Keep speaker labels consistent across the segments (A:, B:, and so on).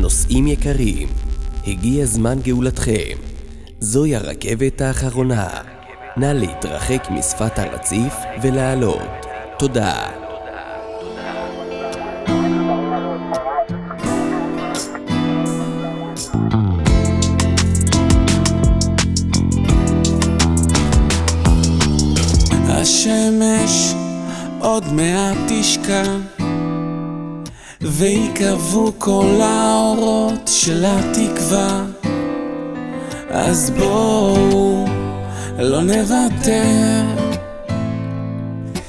A: נוסעים יקרים, הגיע זמן גאולתכם. זוהי הרכבת האחרונה. נא להתרחק משפת הרציף ולעלות. תודה.
B: השמש עוד מעט תשקע ויקרבו כל האורות של התקווה. אז בואו לא נוותר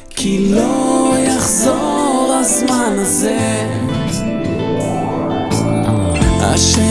B: כי לא יחזור הזמן הזה. השמש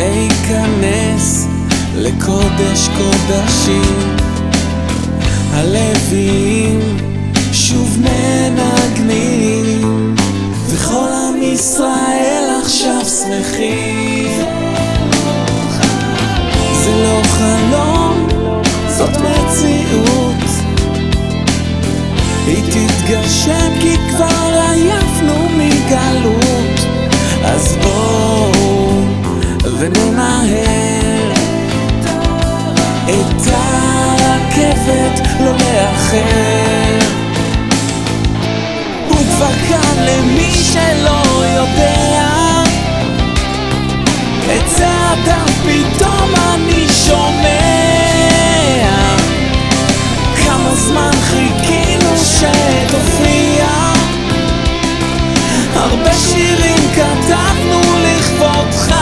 B: להיכנס לקודש קודשים. הלוויים שוב מנגנים וכל עם ישראל עכשיו שמחים. זה לא חלום, זאת מציאות. היא תתגשם מהר את הרכבת לא מאחר הוא כבר כאן למי שלא יודע. את צעדיו פתאום אני שומע. כמה זמן חיכינו שתופיע. הרבה שירים כתבנו לכבודך.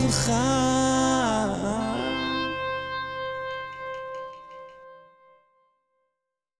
B: מולך.